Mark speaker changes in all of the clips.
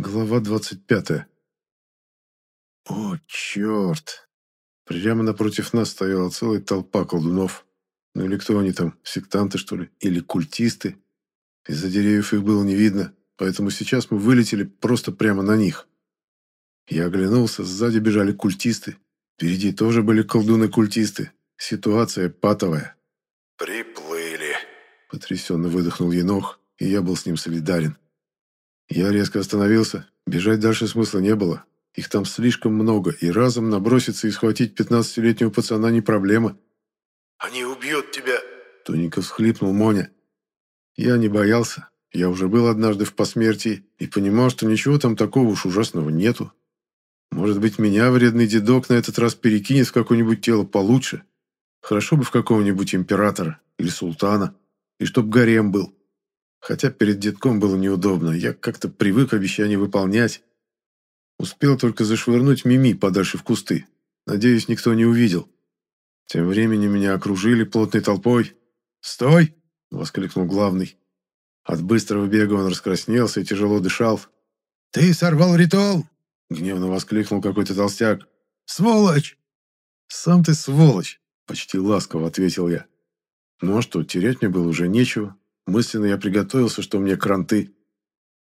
Speaker 1: Глава 25. О, черт! Прямо напротив нас стояла целая толпа колдунов. Ну или кто они там, сектанты, что ли? Или культисты? Из-за деревьев их было не видно, поэтому сейчас мы вылетели просто прямо на них. Я оглянулся, сзади бежали культисты. Впереди тоже были колдуны-культисты. Ситуация патовая.
Speaker 2: «Приплыли», —
Speaker 1: потрясенно выдохнул Енох, и я был с ним солидарен. Я резко остановился. Бежать дальше смысла не было. Их там слишком много, и разом наброситься и схватить пятнадцатилетнего пацана не проблема.
Speaker 2: «Они убьют тебя!»
Speaker 1: Тоненько всхлипнул Моня. Я не боялся. Я уже был однажды в посмертии и понимал, что ничего там такого уж ужасного нету. Может быть, меня вредный дедок на этот раз перекинет в какое-нибудь тело получше. Хорошо бы в какого-нибудь императора или султана, и чтоб гарем был. Хотя перед детком было неудобно, я как-то привык обещания выполнять. Успел только зашвырнуть Мими подальше в кусты. Надеюсь, никто не увидел. Тем временем меня окружили плотной толпой. «Стой!» — воскликнул главный. От быстрого бега он раскраснелся и тяжело дышал.
Speaker 3: «Ты сорвал ритуал!»
Speaker 1: — гневно воскликнул какой-то толстяк.
Speaker 3: «Сволочь!»
Speaker 1: «Сам ты сволочь!» — почти ласково ответил я. Ну а что, терять мне было уже нечего. Мысленно я приготовился, что мне кранты.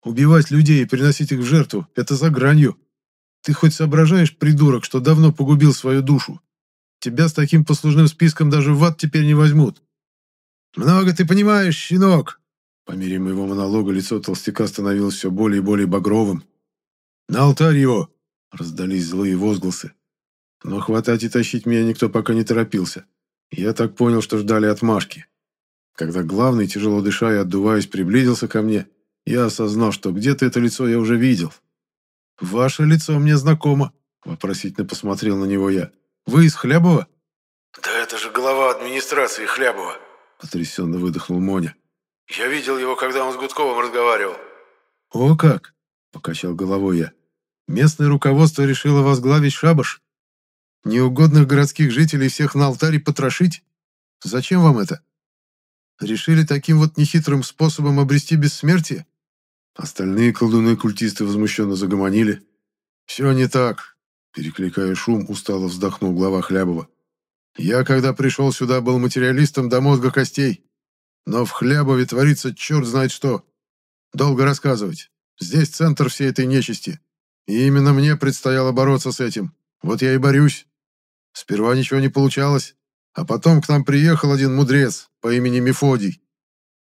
Speaker 1: Убивать людей и приносить их в жертву – это за гранью. Ты хоть соображаешь, придурок, что давно погубил свою душу? Тебя с таким послужным списком даже в ад теперь не возьмут.
Speaker 3: Много ты понимаешь, щенок.
Speaker 1: По мере моего монолога лицо толстяка становилось все более и более багровым. «На алтарь его!» – раздались злые возгласы. Но хватать и тащить меня никто пока не торопился. Я так понял, что ждали отмашки. Когда главный, тяжело дыша и отдуваясь, приблизился ко мне, я осознал, что где-то это лицо я уже видел. «Ваше лицо мне знакомо», — вопросительно посмотрел на него я. «Вы из Хлябова?»
Speaker 2: «Да это же глава администрации Хлябова», —
Speaker 1: потрясенно выдохнул Моня.
Speaker 2: «Я видел его, когда он с Гудковым разговаривал».
Speaker 1: «О как!» — покачал головой я. «Местное руководство решило возглавить шабаш? Неугодных городских жителей всех на алтаре потрошить? Зачем вам это?» Решили таким вот нехитрым способом обрести бессмертие? Остальные колдуны-культисты возмущенно загомонили. «Все не так», — перекликая шум, устало вздохнул глава Хлябова. «Я, когда пришел сюда, был материалистом до мозга костей. Но в Хлябове творится черт знает что. Долго рассказывать. Здесь центр всей этой нечисти. И именно мне предстояло бороться с этим. Вот я и борюсь. Сперва ничего не получалось, а потом к нам приехал один мудрец по имени Мефодий.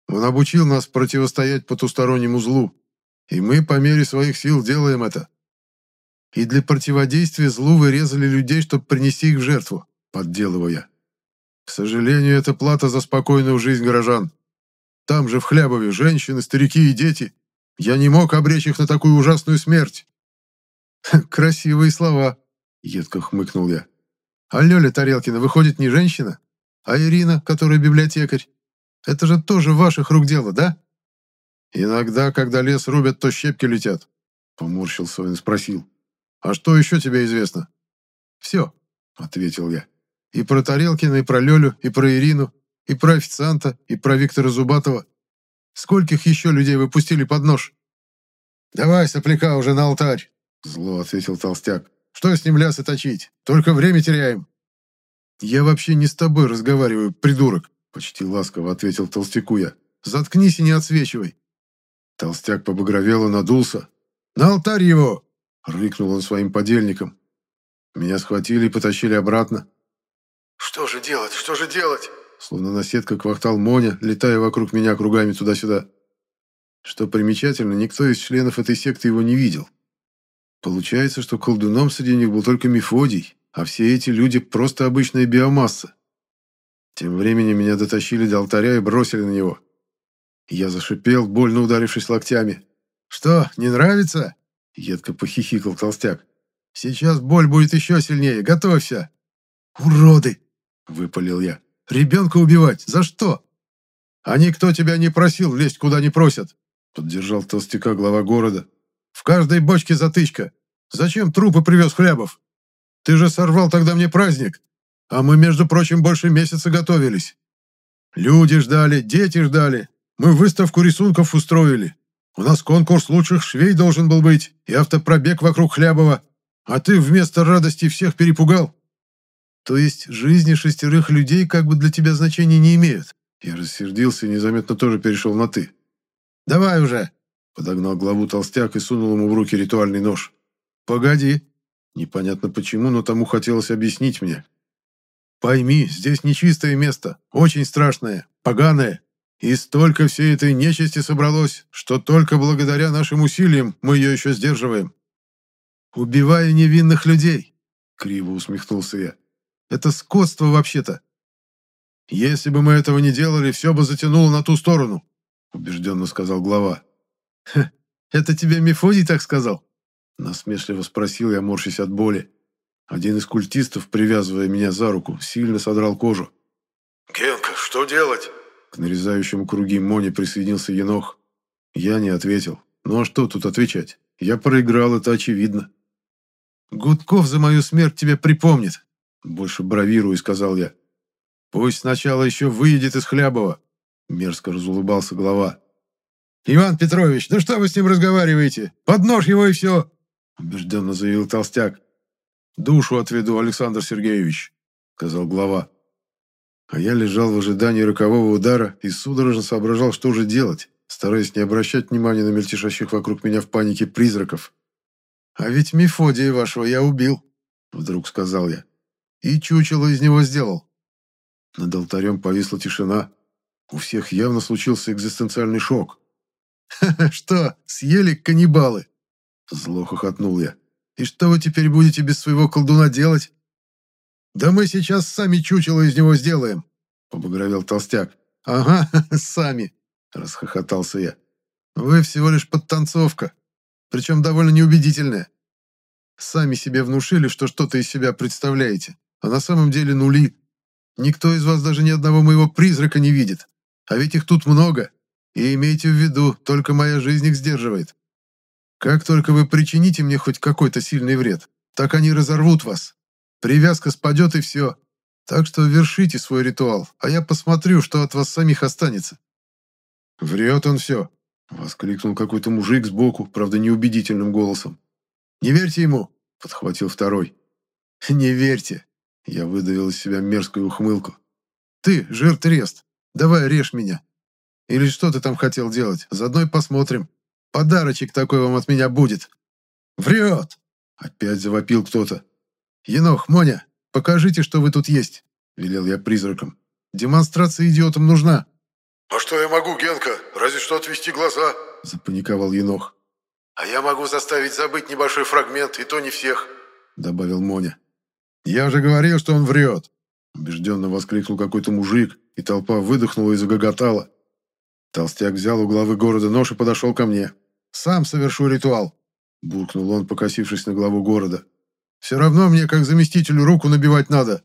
Speaker 1: Он обучил нас противостоять потустороннему злу, и мы по мере своих сил делаем это. И для противодействия злу вырезали людей, чтобы принести их в жертву, подделывая. К сожалению, это плата за спокойную жизнь горожан. Там же в Хлябове женщины, старики и дети. Я не мог обречь их на такую ужасную смерть. Красивые слова, едко хмыкнул я. А Лёля Тарелкина выходит не женщина, а Ирина, которая библиотекарь. Это же тоже ваших рук дело, да? Иногда, когда лес рубят, то щепки летят. Поморщился он и спросил. А что еще тебе известно? Все, ответил я. И про Тарелкина, и про Лёлю, и про Ирину, и про официанта, и про Виктора Зубатова. Скольких еще людей вы пустили под нож? Давай, сопляка, уже на алтарь, зло ответил толстяк. Что с ним лясы точить? Только время теряем». «Я вообще не с тобой разговариваю, придурок», — почти ласково ответил толстяку я. «Заткнись и не отсвечивай». Толстяк побагровел и надулся. «На алтарь его!» — рыкнул он своим подельникам. Меня схватили и потащили обратно.
Speaker 2: «Что же делать? Что же делать?»
Speaker 1: Словно наседка квартал Моня, летая вокруг меня кругами туда-сюда. Что примечательно, никто из членов этой секты его не видел. Получается, что колдуном среди них был только Мефодий, а все эти люди просто обычная биомасса. Тем временем меня дотащили до алтаря и бросили на него. Я зашипел, больно ударившись локтями. «Что, не нравится?» — едко похихикал толстяк. «Сейчас боль будет еще сильнее, готовься!» «Уроды!» — выпалил я. «Ребенка убивать? За что?» «А никто тебя не просил лезть, куда не просят!» — поддержал толстяка глава города. «В каждой бочке затычка. Зачем трупы привез Хлябов? Ты же сорвал тогда мне праздник. А мы, между прочим, больше месяца готовились. Люди ждали, дети ждали. Мы выставку рисунков устроили. У нас конкурс лучших швей должен был быть и автопробег вокруг Хлябова, а ты вместо радости всех перепугал. То есть жизни шестерых людей как бы для тебя значения не имеют. Я рассердился и незаметно тоже перешел на «ты». «Давай уже!» — подогнал главу толстяк и сунул ему в руки ритуальный нож. «Погоди!» Непонятно почему, но тому хотелось объяснить мне. «Пойми, здесь нечистое место, очень страшное, поганое, и столько всей этой нечисти собралось, что только благодаря нашим усилиям мы ее еще сдерживаем. Убивая невинных людей!» — криво усмехнулся я. «Это скотство вообще-то. Если бы мы этого не делали, все бы затянуло на ту сторону», — убежденно сказал глава. «Это тебе Мефодий так сказал?» Насмешливо спросил я, морщась от боли. Один из культистов, привязывая меня за руку, сильно содрал кожу.
Speaker 2: «Генка, что делать?»
Speaker 1: К нарезающему круги Моне присоединился Енох. Я не ответил. Ну а что тут отвечать? Я проиграл, это очевидно. «Гудков за мою смерть тебе припомнит», — больше бравирую, сказал я. «Пусть сначала еще выйдет из Хлябова», — мерзко разулыбался глава. «Иван Петрович, да что вы с ним разговариваете? Под нож его и все!» — убежденно заявил толстяк. «Душу отведу, Александр Сергеевич», — сказал глава. А я лежал в ожидании рокового удара и судорожно соображал, что же делать, стараясь не обращать внимания на мельтешащих вокруг меня в панике призраков. «А ведь Мефодия вашего я убил», — вдруг сказал я. «И чучело из него сделал». Над алтарем повисла тишина. У всех явно случился экзистенциальный шок. «Ха-ха, что, съели каннибалы?» Зло хохотнул я. «И что вы теперь будете без своего колдуна делать?» «Да мы сейчас сами чучело из него сделаем», — побагровел толстяк. «Ага, сами», — расхохотался я. «Вы всего лишь подтанцовка, причем довольно неубедительная. Сами себе внушили, что что-то из себя представляете, а на самом деле нули. Никто из вас даже ни одного моего призрака не видит. А ведь их тут много. И имейте в виду, только моя жизнь их сдерживает. Как только вы причините мне хоть какой-то сильный вред, так они разорвут вас. Привязка спадет и все. Так что вершите свой ритуал, а я посмотрю, что от вас самих останется». «Врет он все», — воскликнул какой-то мужик сбоку, правда, неубедительным голосом. «Не верьте ему», — подхватил второй. «Не верьте», — я выдавил из себя мерзкую ухмылку. «Ты, жир-трест, давай режь меня. Или что ты там хотел делать? Заодно и посмотрим». Подарочек такой вам от меня будет». «Врет!» — опять завопил кто-то. «Енох, Моня, покажите, что вы тут есть», — велел я призраком. «Демонстрация идиотам нужна».
Speaker 2: «А что я могу, Генка? Разве что отвести глаза», —
Speaker 1: запаниковал Енох.
Speaker 2: «А я могу заставить забыть небольшой фрагмент, и то не всех», —
Speaker 1: добавил Моня. «Я же говорил, что он врет», — убежденно воскликнул какой-то мужик, и толпа выдохнула и загоготала. Толстяк взял у главы города нож и подошел ко мне. «Сам совершу ритуал», — буркнул он, покосившись на главу города. «Все равно мне, как заместителю, руку набивать надо».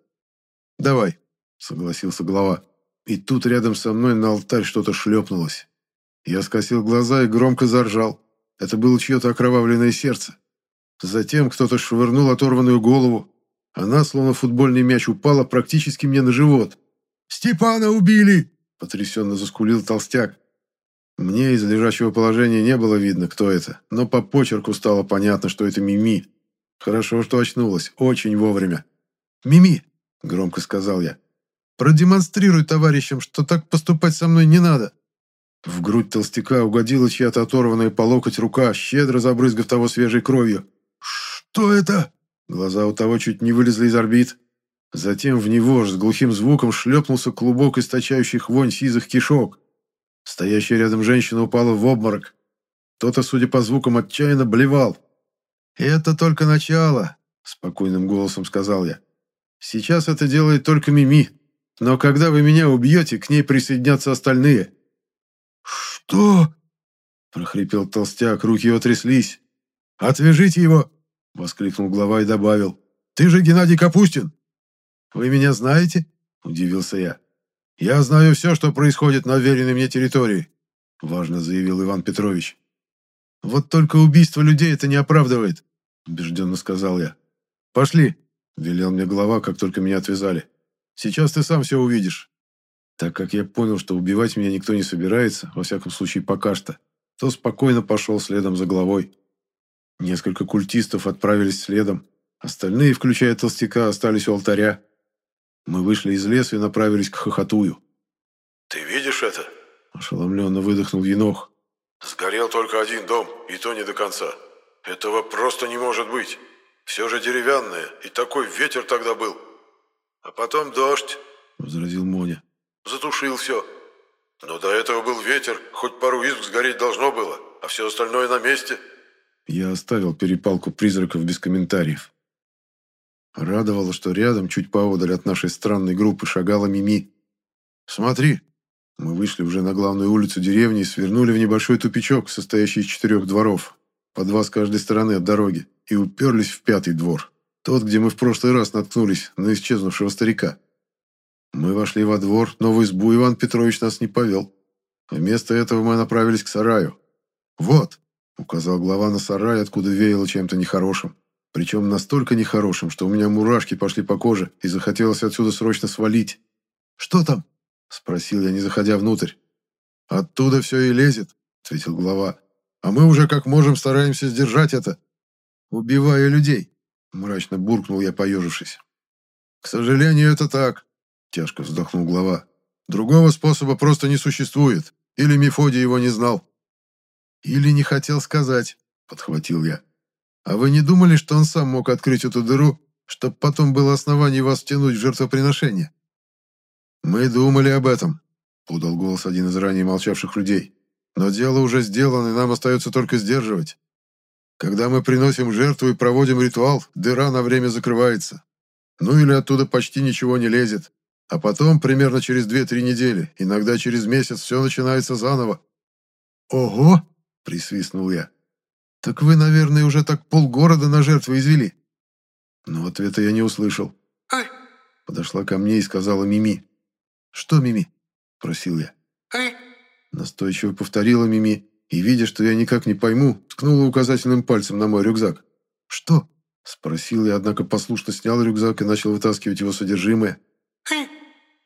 Speaker 1: «Давай», — согласился глава. И тут рядом со мной на алтарь что-то шлепнулось. Я скосил глаза и громко заржал. Это было чье-то окровавленное сердце. Затем кто-то швырнул оторванную голову. Она, словно футбольный мяч, упала практически мне на живот. «Степана убили!» — потрясенно заскулил толстяк. Мне из лежачего положения не было видно, кто это, но по почерку стало понятно, что это Мими. Хорошо, что очнулась, очень вовремя. «Мими!» — громко сказал я. «Продемонстрируй товарищам, что так поступать со мной не надо». В грудь толстяка угодила чья-то оторванная по локоть рука, щедро забрызгав того свежей кровью. «Что это?» Глаза у того чуть не вылезли из орбит. Затем в него с глухим звуком шлепнулся клубок источающих вонь сизых кишок. Стоящая рядом женщина упала в обморок. Кто-то, судя по звукам, отчаянно блевал. «Это только начало», — спокойным голосом сказал я. «Сейчас это делает только Мими. Но когда вы меня убьете, к ней присоединятся остальные». «Что?» — прохрипел толстяк, руки его тряслись. «Отвяжите его!» — воскликнул глава и добавил. «Ты же Геннадий Капустин!» «Вы меня знаете?» — удивился я. «Я знаю все, что происходит на уверенной мне территории», — важно заявил Иван Петрович. «Вот только убийство людей это не оправдывает», — убежденно сказал я. «Пошли», — велел мне глава, как только меня отвязали. «Сейчас ты сам все увидишь». Так как я понял, что убивать меня никто не собирается, во всяком случае пока что, то спокойно пошел следом за главой. Несколько культистов отправились следом, остальные, включая толстяка, остались у алтаря. Мы вышли из леса и направились к хохотую.
Speaker 2: «Ты видишь это?»
Speaker 1: – ошеломленно выдохнул Енох.
Speaker 2: «Сгорел только один дом, и то не до конца. Этого просто не может быть. Все же деревянное, и такой ветер тогда был. А потом дождь», –
Speaker 1: возразил Моня.
Speaker 2: «Затушил все. Но до этого был ветер, хоть пару изб сгореть должно было, а все остальное на месте».
Speaker 1: Я оставил перепалку призраков без комментариев. Радовало, что рядом, чуть поодаль от нашей странной группы, шагала Мими. «Смотри!» Мы вышли уже на главную улицу деревни и свернули в небольшой тупичок, состоящий из четырех дворов, по два с каждой стороны от дороги, и уперлись в пятый двор. Тот, где мы в прошлый раз наткнулись на исчезнувшего старика. Мы вошли во двор, но в избу Иван Петрович нас не повел. Вместо этого мы направились к сараю. «Вот!» — указал глава на сарай, откуда веяло чем-то нехорошим. Причем настолько нехорошим, что у меня мурашки пошли по коже, и захотелось отсюда срочно свалить. «Что там?» — спросил я, не заходя внутрь. «Оттуда все и лезет», — ответил глава. «А мы уже как можем стараемся сдержать это, убивая людей», — мрачно буркнул я, поежившись. «К сожалению, это так», — тяжко вздохнул глава. «Другого способа просто не существует. Или Мефодий его не знал». «Или не хотел сказать», — подхватил я. А вы не думали, что он сам мог открыть эту дыру, чтобы потом было основание вас втянуть в жертвоприношение? Мы думали об этом, подал голос один из ранее молчавших людей. Но дело уже сделано, и нам остается только сдерживать. Когда мы приносим жертву и проводим ритуал, дыра на время закрывается. Ну или оттуда почти ничего не лезет. А потом, примерно через 2-3 недели, иногда через месяц, все начинается заново. «Ого!» – присвистнул я. «Так вы, наверное, уже так полгорода на жертву извели». Но ответа я не услышал.
Speaker 2: «Ай!»
Speaker 1: Подошла ко мне и сказала Мими. «Что, Мими?» – просил я.
Speaker 2: «Ай!»
Speaker 1: Настойчиво повторила Мими и, видя, что я никак не пойму, ткнула указательным пальцем на мой рюкзак. «Что?» – спросил я, однако послушно снял рюкзак и начал вытаскивать его содержимое.
Speaker 2: «Ай!»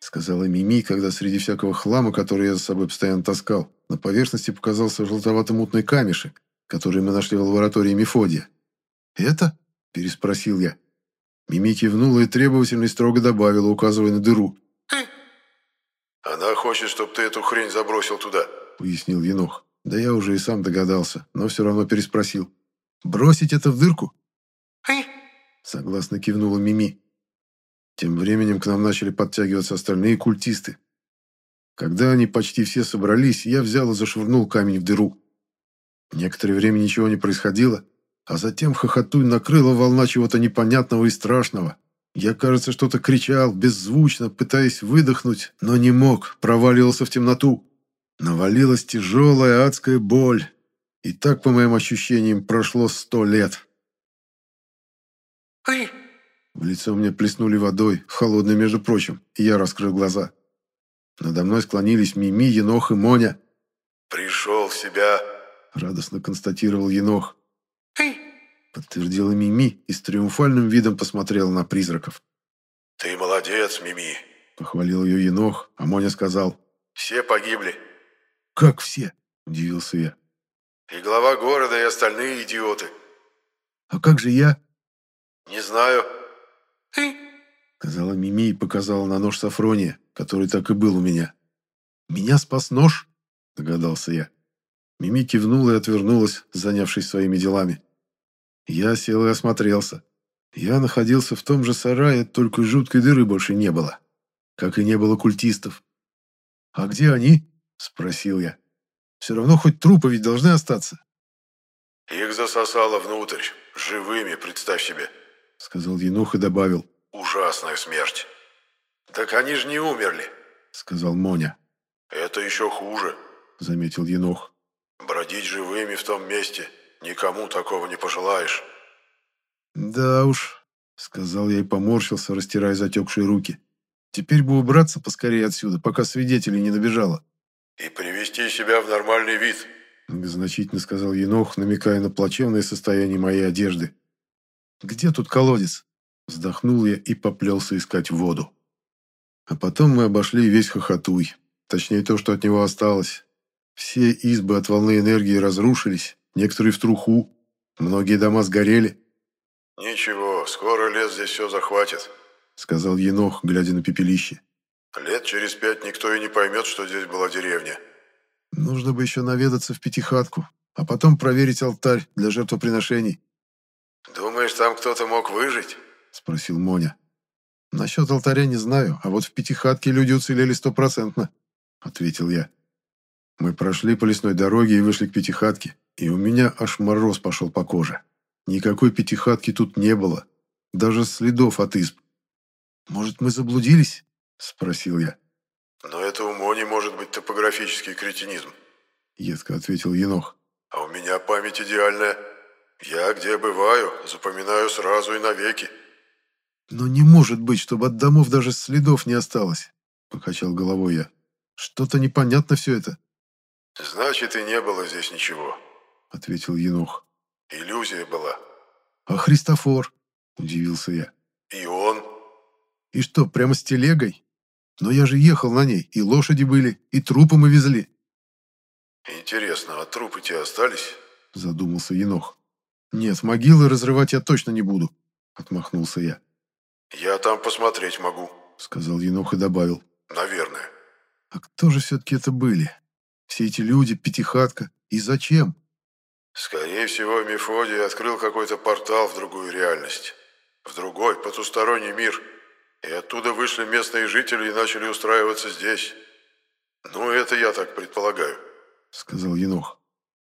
Speaker 1: сказала Мими, когда среди всякого хлама, который я за собой постоянно таскал, на поверхности показался желтовато-мутный камешек, который мы нашли в лаборатории Мефодия. «Это?» – переспросил я. Мими кивнула и требовательно и строго добавила, указывая на дыру.
Speaker 2: «Она хочет, чтобы ты эту хрень забросил туда», –
Speaker 1: пояснил Енох. Да я уже и сам догадался, но все равно переспросил. «Бросить это в дырку?» Согласно кивнула Мими. Тем временем к нам начали подтягиваться остальные культисты. Когда они почти все собрались, я взял и зашвырнул камень в дыру. Некоторое время ничего не происходило, а затем хохотуй накрыла волна чего-то непонятного и страшного. Я, кажется, что-то кричал, беззвучно, пытаясь выдохнуть, но не мог, проваливался в темноту. Навалилась тяжелая адская боль. И так, по моим ощущениям, прошло сто лет.
Speaker 2: «Ай!»
Speaker 1: В лицо мне плеснули водой, холодной, между прочим, и я раскрыл глаза. Надо мной склонились Мими, Енох и Моня.
Speaker 2: «Пришел в себя!»
Speaker 1: Радостно констатировал Енох.
Speaker 2: «Эй!»
Speaker 1: подтвердила Мими и с триумфальным видом посмотрела на призраков.
Speaker 2: «Ты молодец, Мими!»
Speaker 1: похвалил ее Енох, а Моня сказал.
Speaker 2: «Все погибли».
Speaker 1: «Как все?» – удивился я.
Speaker 2: «И глава города, и остальные идиоты».
Speaker 1: «А как же я?»
Speaker 2: «Не знаю». «Эй!»
Speaker 1: сказала Мими и показала на нож Сафрония, который так и был у меня. «Меня спас нож?» – догадался я. Мими кивнула и отвернулась, занявшись своими делами. Я сел и осмотрелся. Я находился в том же сарае, только жуткой дыры больше не было. Как и не было культистов. «А где они?» – спросил я. «Все равно хоть трупы ведь должны остаться».
Speaker 2: «Их засосало внутрь, живыми, представь себе», –
Speaker 1: сказал Енух и добавил.
Speaker 2: «Ужасная смерть». «Так они же не умерли», –
Speaker 1: сказал Моня.
Speaker 2: «Это еще хуже», –
Speaker 1: заметил Енух.
Speaker 2: Бродить живыми в том месте никому такого не пожелаешь.
Speaker 1: Да уж, сказал я и поморщился, растирая затекшие руки. Теперь бы убраться поскорее отсюда, пока свидетелей не набежало.
Speaker 2: И привести себя в нормальный вид,
Speaker 1: значительно сказал Енох, намекая на плачевное состояние моей одежды. Где тут колодец? Вздохнул я и поплелся искать воду. А потом мы обошли весь хохотуй, точнее то, что от него осталось. Все избы от волны энергии разрушились, некоторые в труху, многие дома сгорели.
Speaker 2: «Ничего, скоро лес здесь все захватит», —
Speaker 1: сказал Енох, глядя на пепелище.
Speaker 2: «Лет через пять никто и не поймет, что здесь была деревня».
Speaker 1: Нужно бы еще наведаться в пятихатку, а потом проверить алтарь для жертвоприношений.
Speaker 2: «Думаешь, там кто-то мог выжить?»
Speaker 1: — спросил Моня. «Насчет алтаря не знаю, а вот в пятихатке люди уцелели стопроцентно», — ответил я. Мы прошли по лесной дороге и вышли к пятихатке, и у меня аж мороз пошел по коже. Никакой пятихатки тут не было, даже следов от изб. «Может, мы заблудились?» — спросил я.
Speaker 2: «Но это у Мони может быть топографический кретинизм», —
Speaker 1: едко ответил Енох.
Speaker 2: «А у меня память идеальная. Я где бываю, запоминаю сразу и навеки».
Speaker 1: «Но не может быть, чтобы от домов даже следов не осталось», — покачал головой я. «Что-то непонятно все это».
Speaker 2: «Значит, и не было здесь ничего», —
Speaker 1: ответил Енох.
Speaker 2: «Иллюзия была».
Speaker 1: «А Христофор?» — удивился я.
Speaker 2: «И он?»
Speaker 1: «И что, прямо с телегой? Но я же ехал на ней, и лошади были, и трупы мы везли».
Speaker 2: «Интересно, а трупы те остались?»
Speaker 1: — задумался Енох. «Нет, могилы разрывать я точно не буду», — отмахнулся я.
Speaker 2: «Я там посмотреть могу», —
Speaker 1: сказал Енох и добавил.
Speaker 2: «Наверное».
Speaker 1: «А кто же все-таки это были? Все эти люди, пятихатка. И зачем?»
Speaker 2: «Скорее всего, Мефодий открыл какой-то портал в другую реальность. В другой, потусторонний мир. И оттуда вышли местные жители и начали устраиваться здесь. Ну, это я так предполагаю», —
Speaker 1: сказал Енох.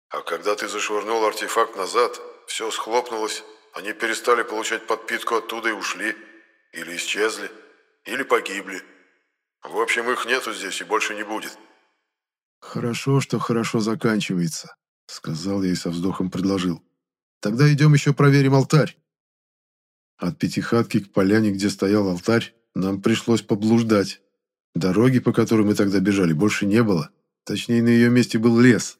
Speaker 2: «А когда ты зашвырнул артефакт назад, все схлопнулось, они перестали получать подпитку оттуда и ушли». Или исчезли, или погибли. В общем, их нету здесь и больше не будет.
Speaker 1: Хорошо, что хорошо заканчивается, сказал я и со вздохом предложил. Тогда идем еще проверим алтарь. От пятихатки к поляне, где стоял алтарь, нам пришлось поблуждать. Дороги, по которой мы тогда бежали, больше не было. Точнее, на ее месте был лес.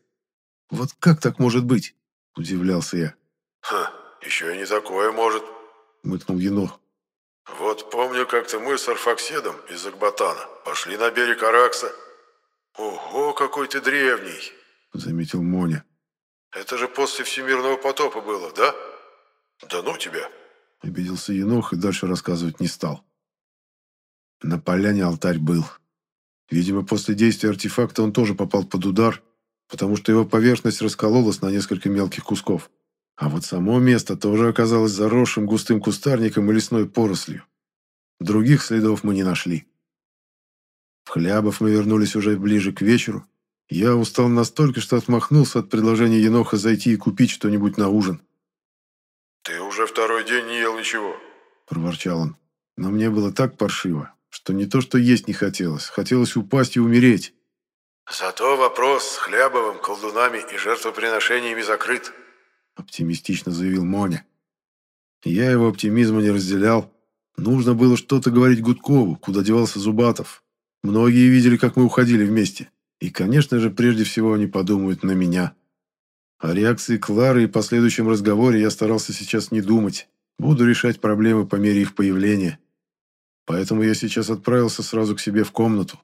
Speaker 1: Вот как так может быть? Удивлялся я.
Speaker 2: Ха, еще и не такое может.
Speaker 1: Мыкнул Енох.
Speaker 2: Вот помню, как-то мы с Арфакседом из Акбатана пошли на берег Аракса. Ого, какой ты древний,
Speaker 1: заметил Моня.
Speaker 2: Это же после всемирного потопа было, да? Да ну тебя.
Speaker 1: Обиделся Енох и дальше рассказывать не стал. На поляне алтарь был. Видимо, после действия артефакта он тоже попал под удар, потому что его поверхность раскололась на несколько мелких кусков. А вот само место тоже оказалось заросшим густым кустарником и лесной порослью. Других следов мы не нашли. В Хлябов мы вернулись уже ближе к вечеру. Я устал настолько, что отмахнулся от предложения Еноха зайти и купить что-нибудь на ужин.
Speaker 2: «Ты уже второй день не ел ничего», –
Speaker 1: проворчал он. Но мне было так паршиво, что не то что есть не хотелось, хотелось упасть и умереть.
Speaker 2: «Зато вопрос с Хлябовым, колдунами и жертвоприношениями закрыт»,
Speaker 1: оптимистично заявил Моня. Я его оптимизма не разделял. Нужно было что-то говорить Гудкову, куда девался Зубатов. Многие видели, как мы уходили вместе. И, конечно же, прежде всего они подумают на меня. О реакции Клары и последующем разговоре я старался сейчас не думать. Буду решать проблемы по мере их появления. Поэтому я сейчас отправился сразу к себе в комнату.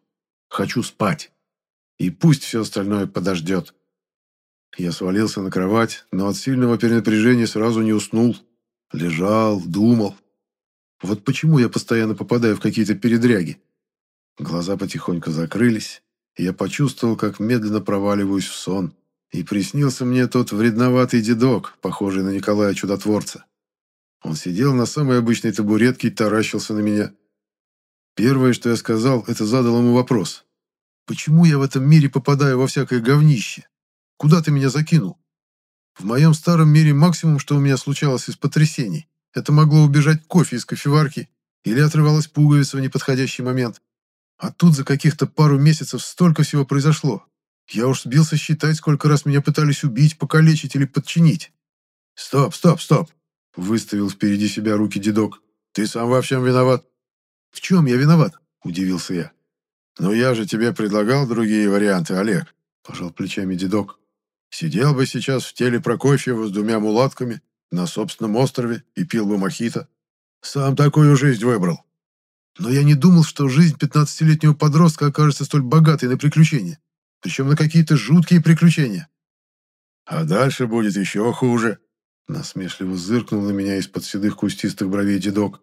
Speaker 1: Хочу спать. И пусть все остальное подождет. Я свалился на кровать, но от сильного перенапряжения сразу не уснул. Лежал, думал. Вот почему я постоянно попадаю в какие-то передряги. Глаза потихоньку закрылись, и я почувствовал, как медленно проваливаюсь в сон. И приснился мне тот вредноватый дедок, похожий на Николая Чудотворца. Он сидел на самой обычной табуретке и таращился на меня. Первое, что я сказал, это задал ему вопрос. «Почему я в этом мире попадаю во всякое говнище? Куда ты меня закинул? В моем старом мире максимум, что у меня случалось из потрясений, это могло убежать кофе из кофеварки или отрывалась пуговица в неподходящий момент. А тут за каких-то пару месяцев столько всего произошло. Я уж сбился считать, сколько раз меня пытались убить, покалечить или подчинить. «Стоп, стоп, стоп!» — выставил впереди себя руки дедок. «Ты сам во всем виноват». «В чем я виноват?» — удивился я. «Ну я же тебе предлагал другие варианты, Олег», — пожал плечами дедок. Сидел бы сейчас в теле Прокофьева с двумя мулатками на собственном острове и пил бы мохито. Сам такую жизнь выбрал. Но я не думал, что жизнь пятнадцатилетнего подростка окажется столь богатой на приключения. Причем на какие-то жуткие приключения.
Speaker 2: А дальше будет еще хуже.
Speaker 1: Насмешливо зыркнул на меня из-под седых кустистых бровей дедок.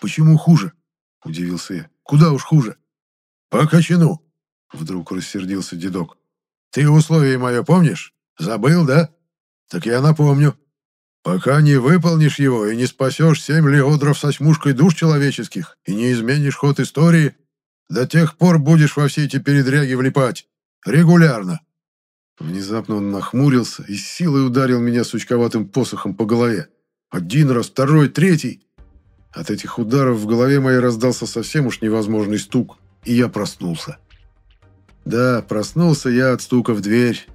Speaker 1: «Почему хуже?» – удивился я. «Куда уж хуже?»
Speaker 2: «По кочану!»
Speaker 1: – вдруг рассердился дедок.
Speaker 2: «Ты условие мое помнишь? Забыл, да? Так я напомню. Пока не выполнишь его и не спасешь семь леодров со смушкой душ человеческих и не изменишь ход истории, до тех пор будешь во все эти передряги влипать. Регулярно.
Speaker 1: Внезапно он нахмурился и силой ударил меня сучковатым посохом по голове. Один раз, второй, третий. От этих ударов в голове моей раздался совсем уж невозможный стук, и я проснулся. Да, проснулся я от стука в дверь.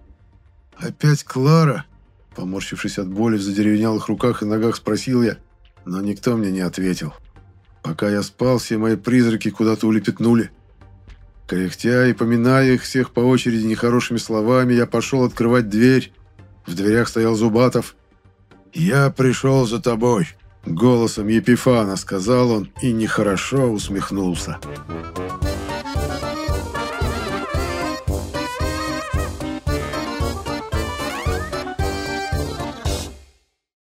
Speaker 1: «Опять Клара?» Поморщившись от боли в задеревенелых руках и ногах, спросил я, но никто мне не ответил. Пока я спал, все мои призраки куда-то улепетнули. Кряхтя и поминая их всех по очереди нехорошими словами, я пошел открывать дверь. В дверях стоял Зубатов.
Speaker 2: «Я пришел за тобой», —
Speaker 1: голосом Епифана сказал он и нехорошо усмехнулся. «Я